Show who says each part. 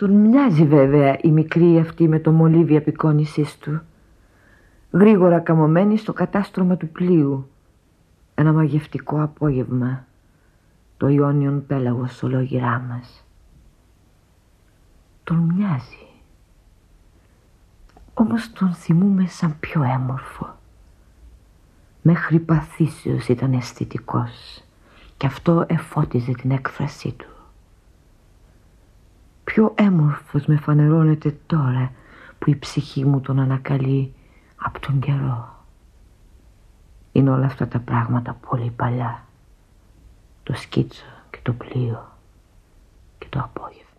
Speaker 1: Τον μοιάζει βέβαια η μικρή αυτή με το μολύβι απεικόνησής του. Γρήγορα καμωμένη στο κατάστρωμα του πλοίου. Ένα μαγευτικό απόγευμα. Το Ιόνιον πέλαγος ολόγυρά μας. Τον μοιάζει. Όμως τον θυμούμε σαν πιο έμορφο. Μέχρι παθήσεως ήταν αισθητικός και αυτό εφώτιζε την έκφρασή του. Πιο έμορφος με φανερώνεται τώρα που η ψυχή μου τον ανακαλεί από τον καιρό. Είναι όλα αυτά τα πράγματα πολύ παλιά. Το σκίτσο και το πλοίο και το απόγευμα.